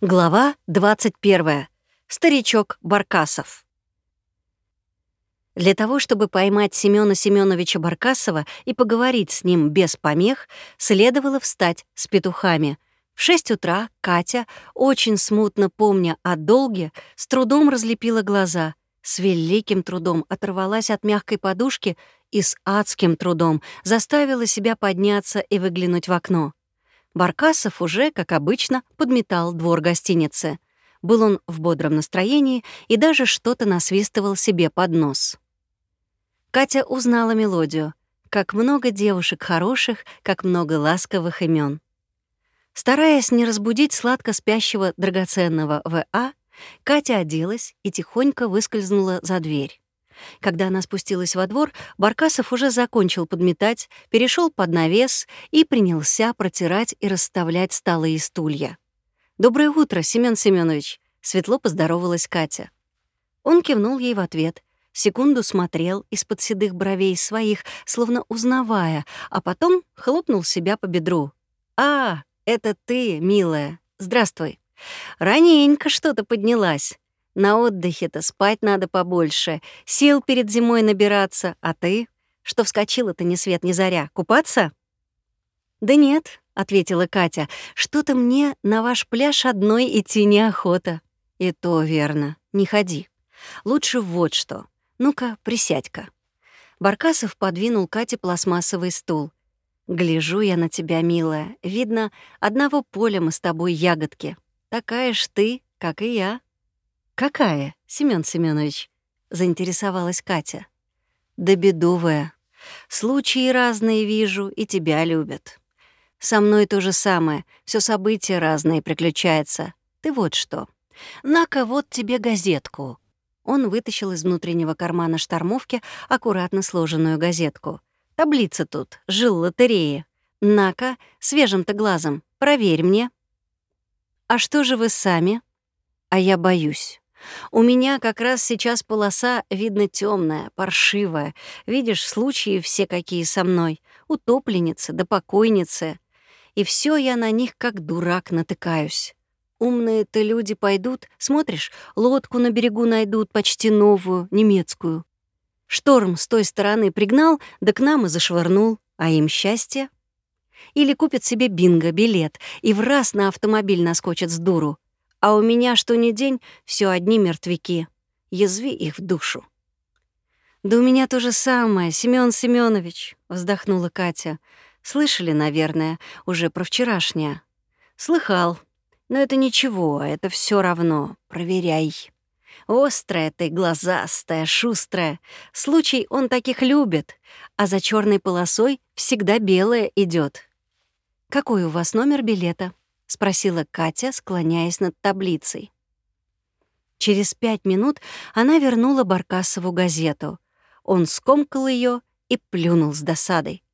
Глава 21. Старичок Баркасов. Для того, чтобы поймать Семёна Семёновича Баркасова и поговорить с ним без помех, следовало встать с петухами. В шесть утра Катя, очень смутно помня о долге, с трудом разлепила глаза, с великим трудом оторвалась от мягкой подушки и с адским трудом заставила себя подняться и выглянуть в окно. Баркасов уже, как обычно, подметал двор гостиницы. Был он в бодром настроении и даже что-то насвистывал себе под нос. Катя узнала мелодию. Как много девушек хороших, как много ласковых имен. Стараясь не разбудить сладко спящего драгоценного В.А., Катя оделась и тихонько выскользнула за дверь. Когда она спустилась во двор, Баркасов уже закончил подметать, перешел под навес и принялся протирать и расставлять столы и стулья. «Доброе утро, Семён Семёнович!» — светло поздоровалась Катя. Он кивнул ей в ответ, секунду смотрел из-под седых бровей своих, словно узнавая, а потом хлопнул себя по бедру. «А, это ты, милая. Здравствуй. Раненько что-то поднялась. На отдыхе-то спать надо побольше, сил перед зимой набираться, а ты? Что вскочила-то ни свет ни заря, купаться?» «Да нет», — ответила Катя, — «что-то мне на ваш пляж одной идти неохота». «И то верно, не ходи. Лучше вот что. Ну-ка, присядь-ка». Баркасов подвинул Кате пластмассовый стул. «Гляжу я на тебя, милая. Видно, одного поля мы с тобой ягодки. Такая ж ты, как и я». «Какая, Семён Семёнович?» — заинтересовалась Катя. «Да бедовая. Случаи разные вижу, и тебя любят. Со мной то же самое, все события разные приключаются. Ты вот что. На-ка вот тебе газетку». Он вытащил из внутреннего кармана штормовки аккуратно сложенную газетку. «Таблица тут, жил лотереи. На-ка, свежим-то глазом, проверь мне». «А что же вы сами?» «А я боюсь». У меня как раз сейчас полоса, видно, темная, паршивая. Видишь, случаи все какие со мной. Утопленницы да покойницы. И все я на них как дурак натыкаюсь. Умные-то люди пойдут, смотришь, лодку на берегу найдут, почти новую, немецкую. Шторм с той стороны пригнал, да к нам и зашвырнул. А им счастье? Или купят себе бинго, билет, и в раз на автомобиль наскочат с дуру. А у меня что ни день все одни мертвяки. Язви их в душу. «Да у меня то же самое, Семён Семёнович», — вздохнула Катя. «Слышали, наверное, уже про вчерашнее?» «Слыхал. Но это ничего, это все равно. Проверяй». Острая ты, глазастая, шустрая. Случай он таких любит, а за черной полосой всегда белая идет. «Какой у вас номер билета?» — спросила Катя, склоняясь над таблицей. Через пять минут она вернула Баркасову газету. Он скомкал ее и плюнул с досадой.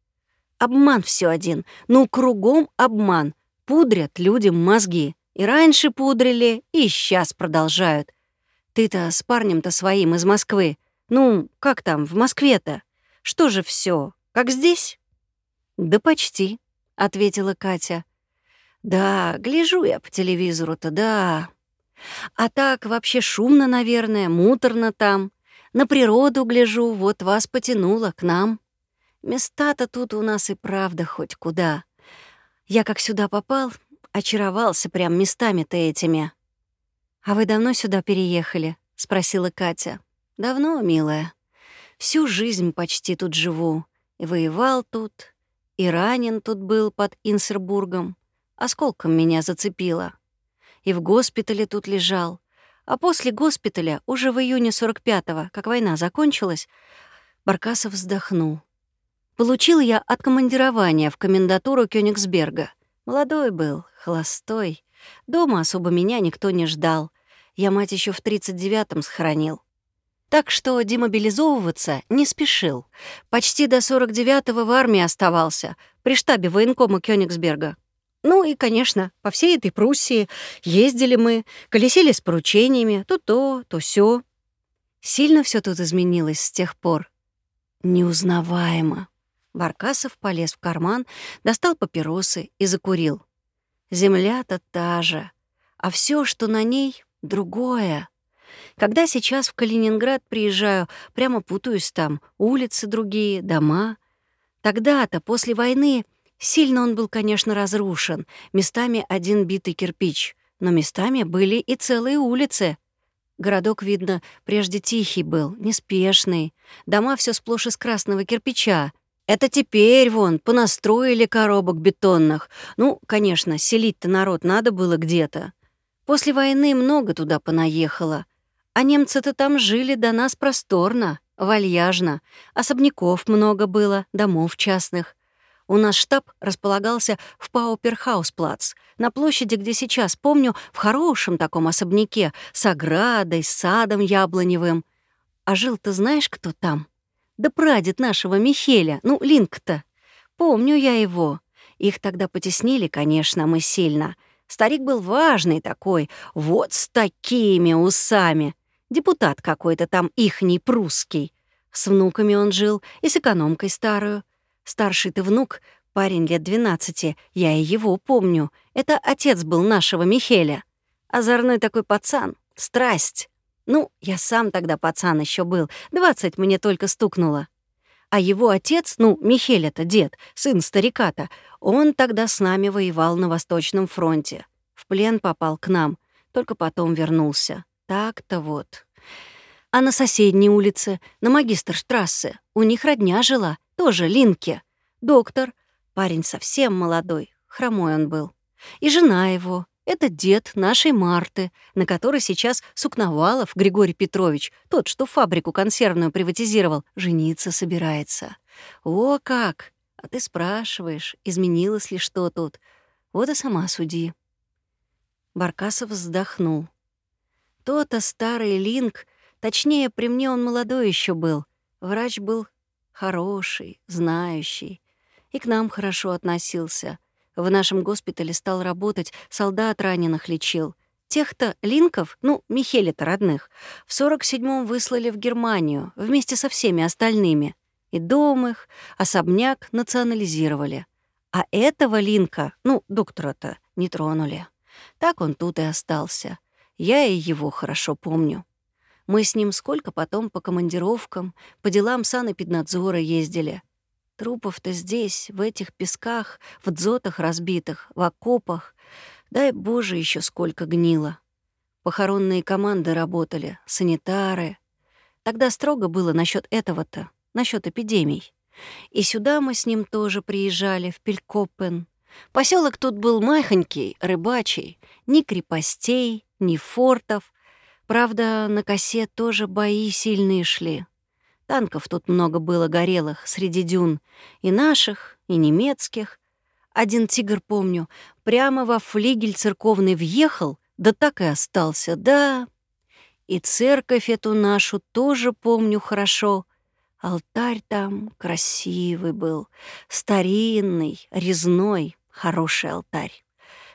«Обман все один. Ну, кругом обман. Пудрят людям мозги. И раньше пудрили, и сейчас продолжают. Ты-то с парнем-то своим из Москвы. Ну, как там, в Москве-то? Что же все, как здесь?» «Да почти», — ответила Катя. Да, гляжу я по телевизору-то, да. А так вообще шумно, наверное, муторно там. На природу гляжу, вот вас потянуло к нам. Места-то тут у нас и правда хоть куда. Я как сюда попал, очаровался прям местами-то этими. «А вы давно сюда переехали?» — спросила Катя. «Давно, милая. Всю жизнь почти тут живу. И воевал тут, и ранен тут был под Инсербургом. Осколком меня зацепило. И в госпитале тут лежал. А после госпиталя, уже в июне 45-го, как война закончилась, Баркасов вздохнул. Получил я откомандирование в комендатуру Кёнигсберга. Молодой был, холостой. Дома особо меня никто не ждал. Я мать еще в 39-м сохранил. Так что демобилизовываться не спешил. Почти до 49-го в армии оставался, при штабе военкома Кёнигсберга. Ну и, конечно, по всей этой Пруссии ездили мы, колесили с поручениями, то то, то сё. Сильно все тут изменилось с тех пор. Неузнаваемо. Баркасов полез в карман, достал папиросы и закурил. Земля-то та же. а все, что на ней, другое. Когда сейчас в Калининград приезжаю, прямо путаюсь там, улицы другие, дома. Тогда-то, после войны, сильно он был, конечно, разрушен, местами один битый кирпич, но местами были и целые улицы. Городок, видно, прежде тихий был, неспешный. Дома все сплошь из красного кирпича. Это теперь, вон, понастроили коробок бетонных. Ну, конечно, селить-то народ надо было где-то. После войны много туда понаехало. А немцы-то там жили до нас просторно, вальяжно. Особняков много было, домов частных. У нас штаб располагался в Пауперхаусплац, на площади, где сейчас, помню, в хорошем таком особняке, с оградой, с садом яблоневым. А жил-то знаешь, кто там? Да прадед нашего Михеля, ну, Линк-то. Помню я его. Их тогда потеснили, конечно, мы сильно. Старик был важный такой, вот с такими усами. Депутат какой-то там ихний прусский. С внуками он жил и с экономкой старую. Старший ты внук, парень лет двенадцати, я и его помню. Это отец был нашего Михеля. Озорной такой пацан, страсть. Ну, я сам тогда пацан еще был, двадцать мне только стукнуло. А его отец, ну, Михель-то дед, сын старика-то, он тогда с нами воевал на Восточном фронте. В плен попал к нам, только потом вернулся. Так-то вот. А на соседней улице, на Магистрштрассе, у них родня жила, тоже Линке. Доктор, парень совсем молодой, хромой он был. И жена его, это дед нашей Марты, на которой сейчас Сукновалов Григорий Петрович, тот, что фабрику консервную приватизировал, жениться собирается. О, как! А ты спрашиваешь, изменилось ли что тут? Вот и сама суди. Баркасов вздохнул. То-то старый Линк, точнее, при мне он молодой еще был. Врач был хороший, знающий. И к нам хорошо относился. В нашем госпитале стал работать, солдат раненых лечил. Тех-то линков, ну, Михеля-то родных, в 47-м выслали в Германию вместе со всеми остальными. И дом их, особняк национализировали. А этого линка, ну, доктора-то, не тронули. Так он тут и остался. Я и его хорошо помню. Мы с ним сколько потом по командировкам, по делам санэпиднадзора ездили. Трупов-то здесь, в этих песках, в дзотах разбитых, в окопах. Дай Боже, еще сколько гнило. Похоронные команды работали, санитары. Тогда строго было насчет этого-то, насчет эпидемий. И сюда мы с ним тоже приезжали, в Пелькопен. Поселок тут был махонький, рыбачий. Ни крепостей, ни фортов. Правда, на косе тоже бои сильные шли. Танков тут много было горелых среди дюн. И наших, и немецких. Один тигр, помню, прямо во флигель церковный въехал, да так и остался, да. И церковь эту нашу тоже помню хорошо. Алтарь там красивый был, старинный, резной, хороший алтарь.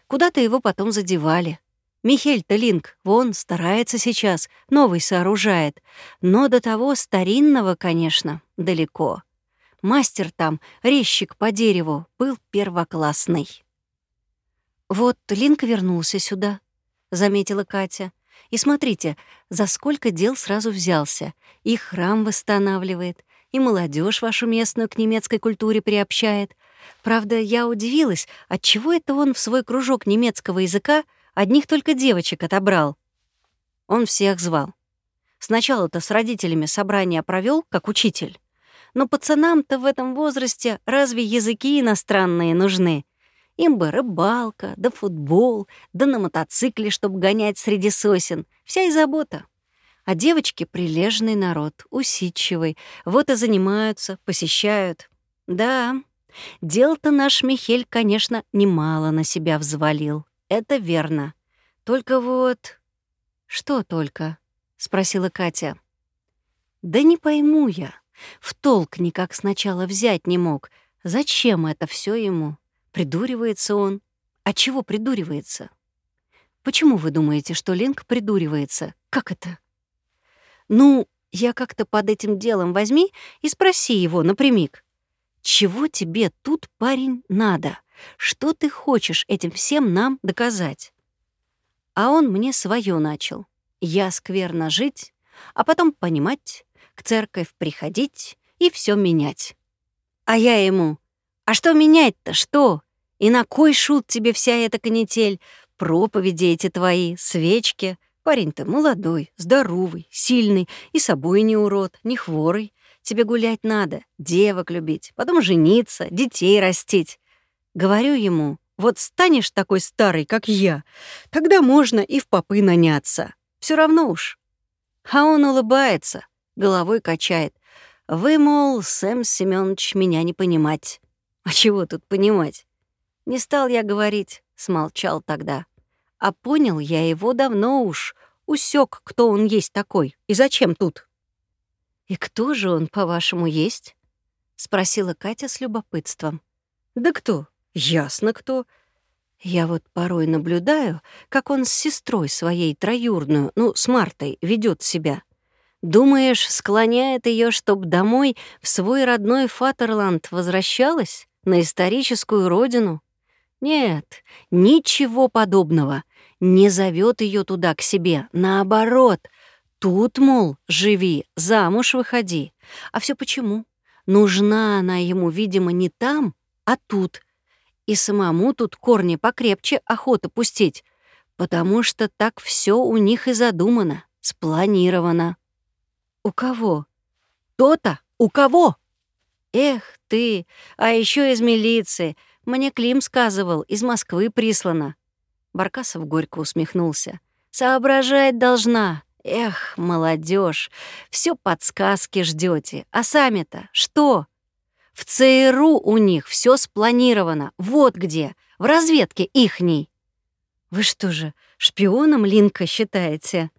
Куда-то его потом задевали. Михель-то Линк, вон, старается сейчас, новый сооружает. Но до того старинного, конечно, далеко. Мастер там, резчик по дереву, был первоклассный. «Вот Линк вернулся сюда», — заметила Катя. «И смотрите, за сколько дел сразу взялся. И храм восстанавливает, и молодежь вашу местную к немецкой культуре приобщает. Правда, я удивилась, отчего это он в свой кружок немецкого языка Одних только девочек отобрал. Он всех звал. Сначала-то с родителями собрание провел, как учитель. Но пацанам-то в этом возрасте разве языки иностранные нужны? Им бы рыбалка, да футбол, да на мотоцикле, чтобы гонять среди сосен. Вся и забота. А девочки — прилежный народ, усидчивый. Вот и занимаются, посещают. Да, дел-то наш Михель, конечно, немало на себя взвалил. Это верно. Только вот... Что только? Спросила Катя. Да не пойму я. В толк никак сначала взять не мог. Зачем это все ему? Придуривается он. А чего придуривается? Почему вы думаете, что Ленк придуривается? Как это? Ну, я как-то под этим делом возьми и спроси его напрямик. Чего тебе тут, парень, надо? Что ты хочешь этим всем нам доказать? А он мне свое начал. Я скверно жить, а потом понимать, к церковь приходить и все менять. А я ему, а что менять-то, что? И на кой шут тебе вся эта канитель? Проповеди эти твои, свечки. Парень ты молодой, здоровый, сильный, и собой не урод, не хворый. Тебе гулять надо, девок любить, потом жениться, детей растить. Говорю ему, вот станешь такой старый, как я, тогда можно и в попы наняться. Все равно уж. А он улыбается, головой качает. Вы, мол, Сэм Семёнович, меня не понимать. А чего тут понимать? Не стал я говорить, смолчал тогда. А понял я его давно уж, усек, кто он есть такой и зачем тут. «И кто же он, по-вашему, есть?» — спросила Катя с любопытством. «Да кто? Ясно кто. Я вот порой наблюдаю, как он с сестрой своей троюрную, ну, с Мартой, ведет себя. Думаешь, склоняет ее, чтоб домой в свой родной Фатерланд возвращалась, на историческую родину? Нет, ничего подобного. Не зовет ее туда к себе, наоборот. Тут, мол, живи, замуж выходи. А все почему? Нужна она ему, видимо, не там, а тут. И самому тут корни покрепче охота пустить, потому что так все у них и задумано, спланировано. У кого? То-то, у кого? Эх ты, а еще из милиции — мне Клим сказывал, из Москвы прислано. Баркасов горько усмехнулся. Соображать должна. Эх, молодежь, все подсказки ждете. А сами-то что? В ЦРУ у них все спланировано. Вот где. В разведке ихней. Вы что же, шпионом Линка считаете?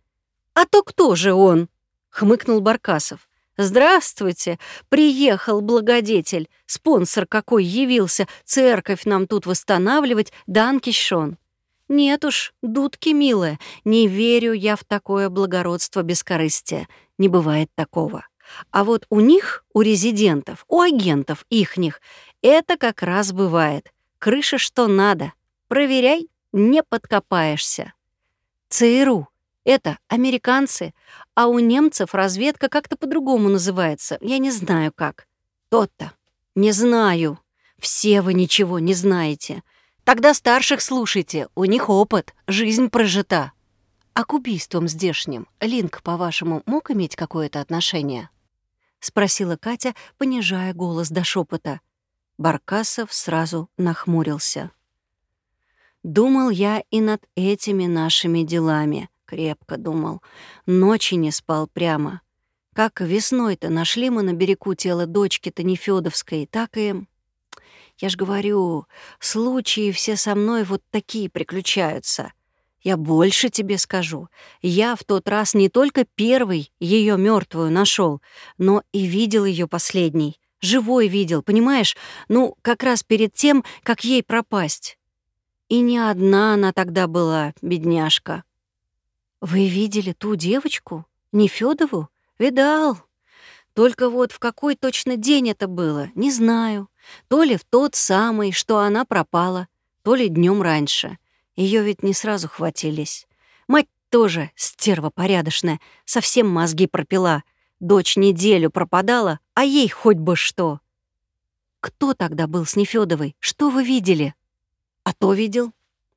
А то кто же он? Хмыкнул Баркасов. «Здравствуйте! Приехал благодетель. Спонсор какой явился. Церковь нам тут восстанавливать. Данкишон». «Нет уж, дудки милая, не верю я в такое благородство бескорыстия. Не бывает такого. А вот у них, у резидентов, у агентов ихних, это как раз бывает. Крыша что надо. Проверяй, не подкопаешься. ЦРУ это американцы, а у немцев разведка как-то по-другому называется. Я не знаю как. Тот-то. Не знаю. Все вы ничего не знаете. Тогда старших слушайте, у них опыт, жизнь прожита. А к убийствам здешним Линк, по-вашему, мог иметь какое-то отношение? Спросила Катя, понижая голос до шепота. Баркасов сразу нахмурился. Думал я и над этими нашими делами, Крепко думал. Ночи не спал прямо. Как весной-то нашли мы на берегу тело дочки-то Нефёдовской, так и... Я ж говорю, случаи все со мной вот такие приключаются. Я больше тебе скажу. Я в тот раз не только первый ее мертвую нашел, но и видел ее последний. Живой видел, понимаешь? Ну, как раз перед тем, как ей пропасть. И не одна она тогда была, бедняжка. «Вы видели ту девочку? Не Федову? Видал. Только вот в какой точно день это было, не знаю. То ли в тот самый, что она пропала, то ли днем раньше. Ее ведь не сразу хватились. Мать тоже, стерва порядочная, совсем мозги пропила. Дочь неделю пропадала, а ей хоть бы что. Кто тогда был с Нефёдовой? Что вы видели? А то видел.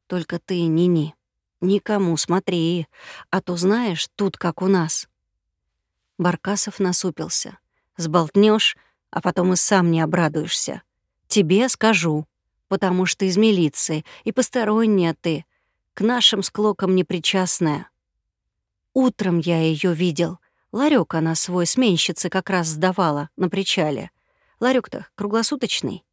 Только ты, Нини. Никому смотри, а то знаешь, тут как у нас. Баркасов насупился. Сболтнешь, а потом и сам не обрадуешься. Тебе скажу, потому что из милиции, и посторонняя ты, к нашим склокам непричастная. Утром я ее видел. Ларек она свой сменщице как раз сдавала на причале. Ларек-то круглосуточный.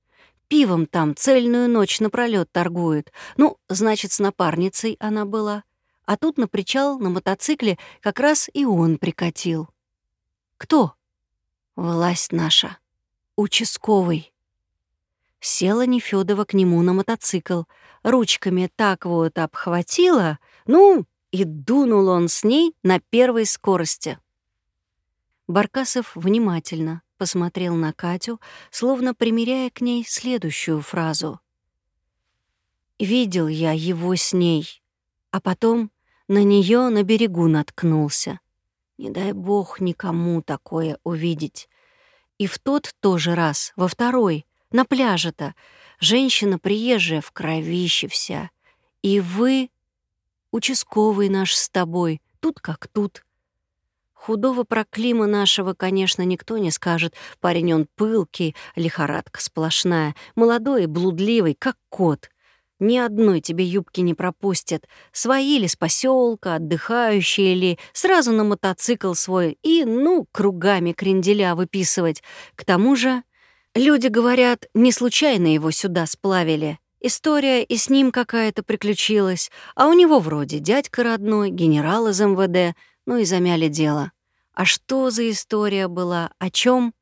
Пивом там цельную ночь напролёт торгуют. Ну, значит, с напарницей она была. А тут на причал на мотоцикле как раз и он прикатил. Кто? Власть наша. Участковый. Села Нефёдова к нему на мотоцикл. Ручками так вот обхватила, ну, и дунул он с ней на первой скорости. Баркасов внимательно, посмотрел на Катю, словно примеряя к ней следующую фразу. «Видел я его с ней, а потом на нее на берегу наткнулся. Не дай бог никому такое увидеть. И в тот тоже раз, во второй, на пляже-то, женщина приезжая в кровище вся. И вы, участковый наш с тобой, тут как тут. Худого про Клима нашего, конечно, никто не скажет. Парень он пылкий, лихорадка сплошная, молодой и блудливый, как кот. Ни одной тебе юбки не пропустят. Свои ли с поселка, отдыхающие ли, сразу на мотоцикл свой и, ну, кругами кренделя выписывать. К тому же, люди говорят, не случайно его сюда сплавили. История и с ним какая-то приключилась, а у него вроде дядька родной, генерал из МВД — ну и замяли дело. А что за история была, о чем?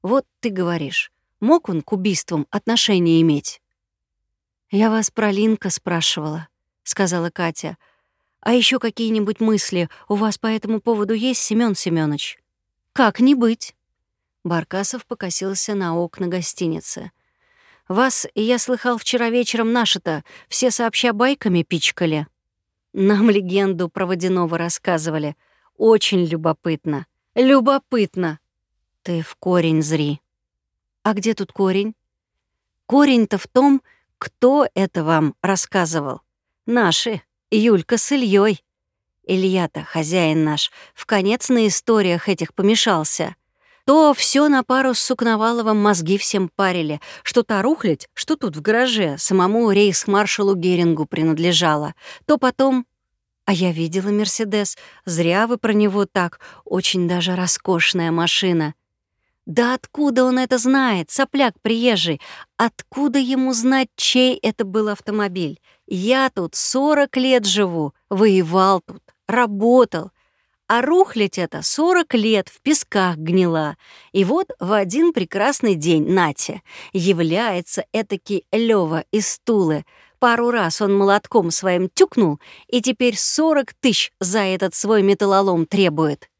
Вот ты говоришь, мог он к убийствам отношение иметь? «Я вас про Линка спрашивала», — сказала Катя. «А еще какие-нибудь мысли у вас по этому поводу есть, Семён Семёныч?» «Как не быть?» Баркасов покосился на окна гостиницы. «Вас, я слыхал, вчера вечером наши-то все сообща байками пичкали. Нам легенду про водяного рассказывали», очень любопытно. Любопытно. Ты в корень зри. А где тут корень? Корень-то в том, кто это вам рассказывал. Наши, Юлька с Ильей. Илья-то, хозяин наш, в конец на историях этих помешался. То все на пару с Сукноваловым мозги всем парили, что та рухлядь, что тут в гараже, самому рейхсмаршалу Герингу принадлежала, то потом а я видела Мерседес. Зря вы про него так. Очень даже роскошная машина. Да откуда он это знает, сопляк приезжий? Откуда ему знать, чей это был автомобиль? Я тут 40 лет живу, воевал тут, работал. А рухлядь это 40 лет в песках гнила. И вот в один прекрасный день, Натя, является этакий Лёва из Тулы, Пару раз он молотком своим тюкнул, и теперь сорок тысяч за этот свой металлолом требует.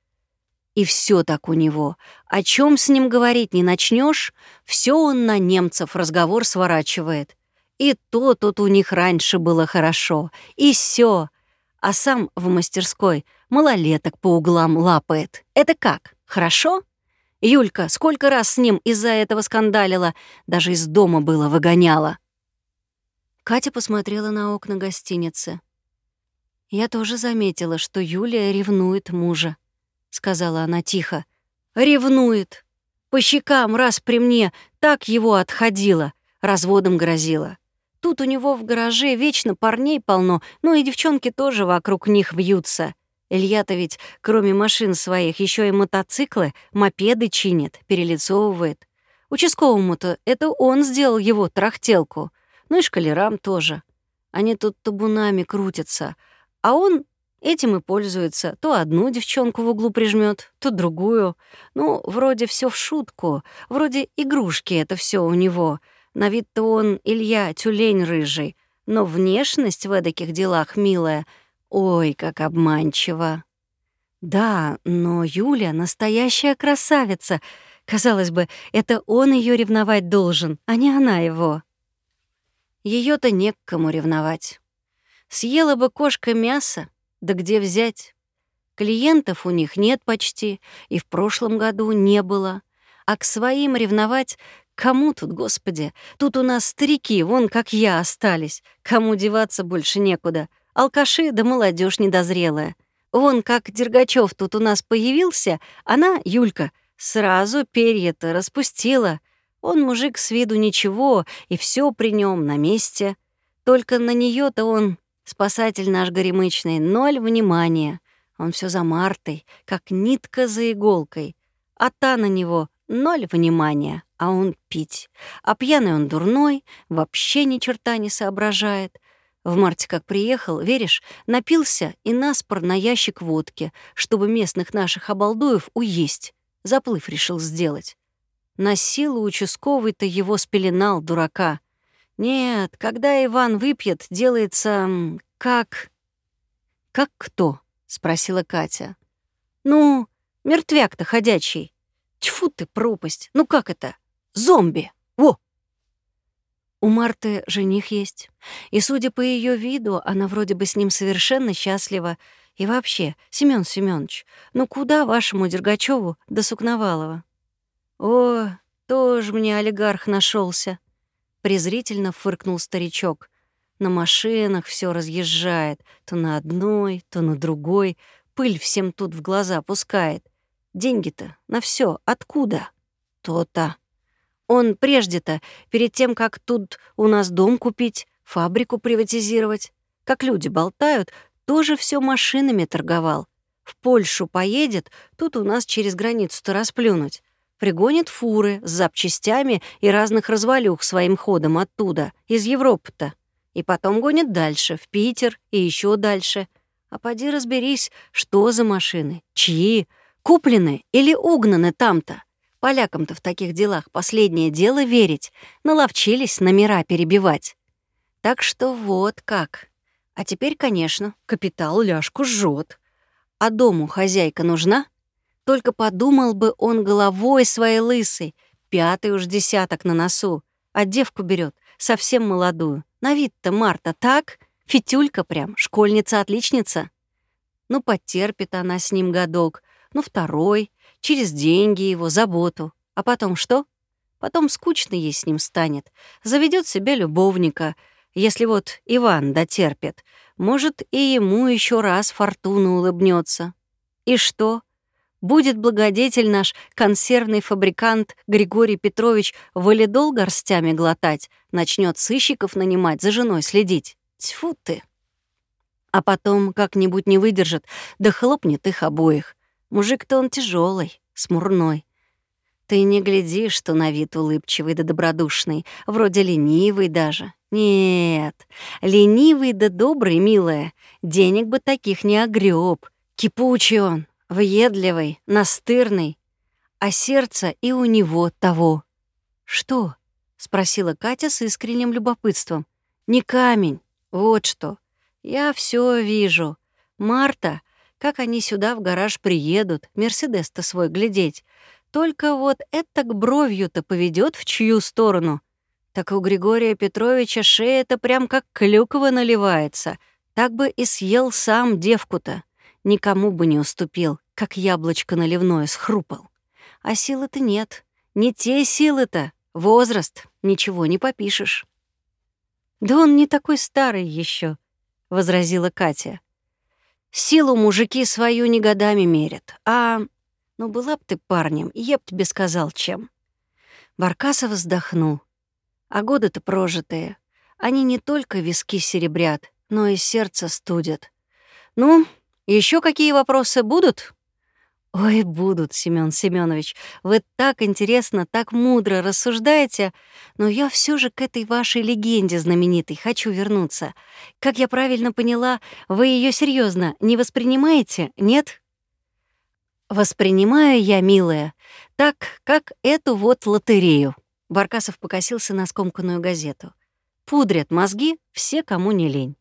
И все так у него. О чем с ним говорить не начнешь, все он на немцев разговор сворачивает. И то тут у них раньше было хорошо, и все. А сам в мастерской малолеток по углам лапает. Это как, хорошо? Юлька сколько раз с ним из-за этого скандалила, даже из дома было выгоняла. Катя посмотрела на окна гостиницы. «Я тоже заметила, что Юлия ревнует мужа», — сказала она тихо. «Ревнует. По щекам раз при мне так его отходила, разводом грозила. Тут у него в гараже вечно парней полно, ну и девчонки тоже вокруг них вьются. Илья-то ведь, кроме машин своих, еще и мотоциклы, мопеды чинит, перелицовывает. Участковому-то это он сделал его трахтелку. Ну и шкалерам тоже. Они тут табунами крутятся, а он этим и пользуется. То одну девчонку в углу прижмет, то другую. Ну, вроде все в шутку, вроде игрушки это все у него. На вид-то он Илья, тюлень рыжий, но внешность в эдаких делах милая. Ой, как обманчиво. Да, но Юля настоящая красавица. Казалось бы, это он ее ревновать должен, а не она его. Ее-то не к кому ревновать. Съела бы кошка мясо, да где взять? Клиентов у них нет почти, и в прошлом году не было. А к своим ревновать кому тут, господи? Тут у нас старики, вон как я, остались. Кому деваться больше некуда. Алкаши да молодежь недозрелая. Вон как Дергачев тут у нас появился, она, Юлька, сразу перья-то распустила — он мужик с виду ничего, и все при нем на месте. Только на нее то он, спасатель наш горемычный, ноль внимания. Он все за Мартой, как нитка за иголкой. А та на него ноль внимания, а он пить. А пьяный он дурной, вообще ни черта не соображает. В марте, как приехал, веришь, напился и наспор на ящик водки, чтобы местных наших обалдуев уесть. Заплыв решил сделать. На силу участковый-то его спеленал, дурака. Нет, когда Иван выпьет, делается как... «Как кто?» — спросила Катя. «Ну, мертвяк-то ходячий. Тьфу ты, пропасть. Ну как это? Зомби. Во!» У Марты жених есть. И, судя по ее виду, она вроде бы с ним совершенно счастлива. И вообще, Семён Семёнович, ну куда вашему Дергачеву до Сукновалова? О, тоже мне олигарх нашелся, презрительно фыркнул старичок. На машинах все разъезжает, то на одной, то на другой, пыль всем тут в глаза пускает. Деньги-то на все откуда? То-то. Он прежде-то, перед тем, как тут у нас дом купить, фабрику приватизировать, как люди болтают, тоже все машинами торговал. В Польшу поедет, тут у нас через границу-то расплюнуть. Пригонит фуры с запчастями и разных развалюх своим ходом оттуда, из Европы-то. И потом гонит дальше, в Питер и еще дальше. А поди разберись, что за машины, чьи, куплены или угнаны там-то. Полякам-то в таких делах последнее дело верить, наловчились номера перебивать. Так что вот как. А теперь, конечно, капитал ляжку жжет. А дому хозяйка нужна? Только подумал бы он головой своей лысой, пятый уж десяток на носу, а девку берет совсем молодую. На вид-то Марта так, фитюлька прям, школьница-отличница. Ну, потерпит она с ним годок, ну, второй, через деньги его, заботу. А потом что? Потом скучно ей с ним станет. Заведет себе любовника. Если вот Иван дотерпит, может, и ему еще раз фортуна улыбнется. И что? Будет благодетель наш консервный фабрикант Григорий Петрович валидол горстями глотать, начнет сыщиков нанимать, за женой следить. Тьфу ты! А потом как-нибудь не выдержит, да хлопнет их обоих. Мужик-то он тяжелый, смурной. Ты не гляди, что на вид улыбчивый да добродушный, вроде ленивый даже. Нет, ленивый да добрый, милая, денег бы таких не огреб. Кипучий он, въедливый, настырный, а сердце и у него того. «Что?» — спросила Катя с искренним любопытством. «Не камень, вот что. Я все вижу. Марта как они сюда в гараж приедут, Мерседес-то свой глядеть. Только вот это к бровью-то поведет в чью сторону? Так у Григория Петровича шея-то прям как клюква наливается. Так бы и съел сам девку-то. Никому бы не уступил, как яблочко наливное схрупал. А силы-то нет. Не те силы-то. Возраст. Ничего не попишешь. «Да он не такой старый еще, возразила Катя. Силу мужики свою не годами мерят, а... Ну, была б ты парнем, я б тебе сказал, чем. Баркасов вздохнул. А годы-то прожитые. Они не только виски серебрят, но и сердце студят. Ну, еще какие вопросы будут? Ой, будут, Семён Семёнович. Вы так интересно, так мудро рассуждаете, но я все же к этой вашей легенде знаменитой хочу вернуться. Как я правильно поняла, вы ее серьезно не воспринимаете, нет? Воспринимаю я, милая, так, как эту вот лотерею. Баркасов покосился на скомканную газету. Пудрят мозги все, кому не лень.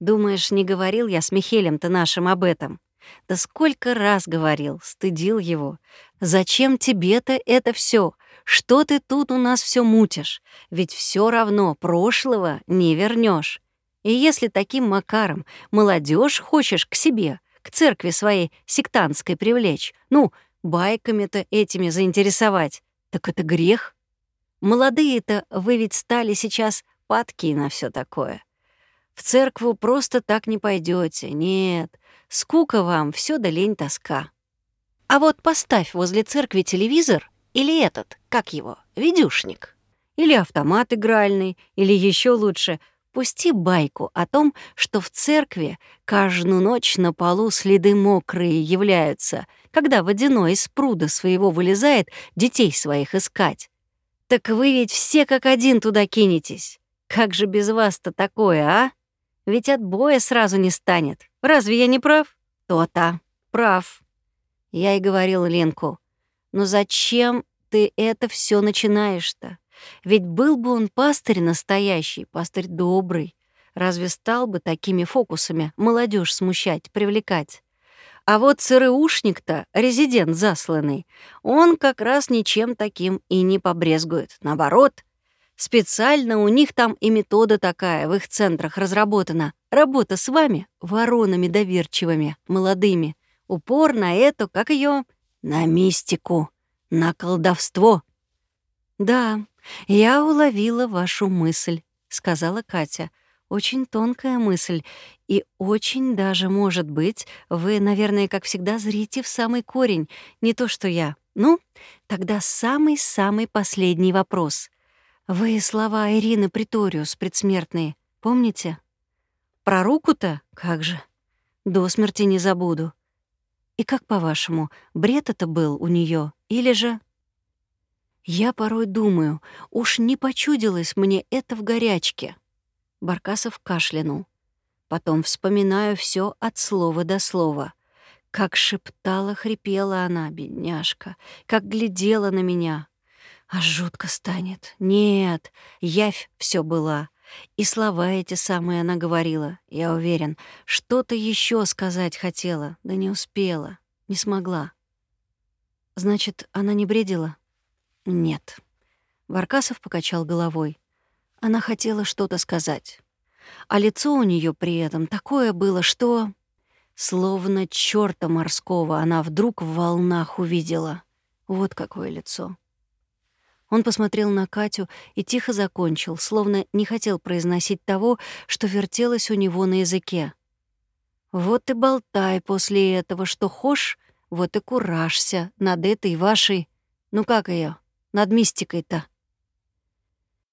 Думаешь, не говорил я с Михелем-то нашим об этом? Да сколько раз говорил, стыдил его. Зачем тебе-то это все? Что ты тут у нас все мутишь? Ведь все равно прошлого не вернешь. И если таким макаром молодежь хочешь к себе, к церкви своей сектантской привлечь, ну, байками-то этими заинтересовать, так это грех. Молодые-то вы ведь стали сейчас падки на все такое. В церкву просто так не пойдете, нет. Скука вам, все да лень тоска. А вот поставь возле церкви телевизор или этот, как его, видюшник. Или автомат игральный, или еще лучше, пусти байку о том, что в церкви каждую ночь на полу следы мокрые являются, когда водяной из пруда своего вылезает детей своих искать. Так вы ведь все как один туда кинетесь. Как же без вас-то такое, а? Ведь отбоя сразу не станет. Разве я не прав? То-то. Прав. Я и говорил Ленку. Но зачем ты это все начинаешь-то? Ведь был бы он пастырь настоящий, пастырь добрый. Разве стал бы такими фокусами молодежь смущать, привлекать? А вот ЦРУшник-то, резидент засланный, он как раз ничем таким и не побрезгует. Наоборот, Специально у них там и метода такая в их центрах разработана. Работа с вами, воронами доверчивыми, молодыми. Упор на это, как ее, на мистику, на колдовство. Да, я уловила вашу мысль, сказала Катя. Очень тонкая мысль, и очень даже, может быть, вы, наверное, как всегда, зрите в самый корень, не то что я. Ну, тогда самый-самый последний вопрос. Вы слова Ирины Приториус предсмертные, помните? Про руку-то? Как же. До смерти не забуду. И как, по-вашему, бред это был у нее, или же... Я порой думаю, уж не почудилось мне это в горячке. Баркасов кашлянул. Потом вспоминаю все от слова до слова. Как шептала, хрипела она, бедняжка, как глядела на меня. А жутко станет. Нет, явь все была. И слова эти самые она говорила, я уверен. Что-то еще сказать хотела, да не успела, не смогла. Значит, она не бредила? Нет. Варкасов покачал головой. Она хотела что-то сказать. А лицо у нее при этом такое было, что... Словно черта морского она вдруг в волнах увидела. Вот какое лицо. Он посмотрел на Катю и тихо закончил, словно не хотел произносить того, что вертелось у него на языке. «Вот и болтай после этого, что хошь, вот и куражься над этой вашей... Ну как ее, над мистикой-то».